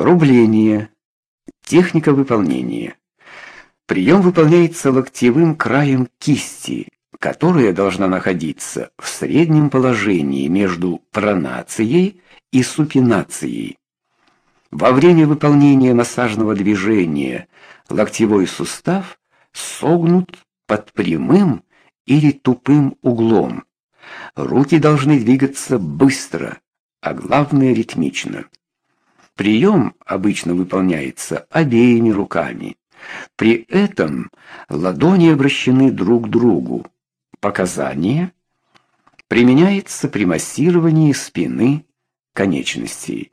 Рубление. Техника выполнения. Прием выполняется локтевым краем кисти, которая должна находиться в среднем положении между пронацией и супинацией. Во время выполнения массажного движения локтевой сустав согнут под прямым или тупым углом. Руки должны двигаться быстро, а главное ритмично. Прием обычно выполняется обеими руками. При этом ладони обращены друг к другу. Показания применяется при массировании спины конечностей.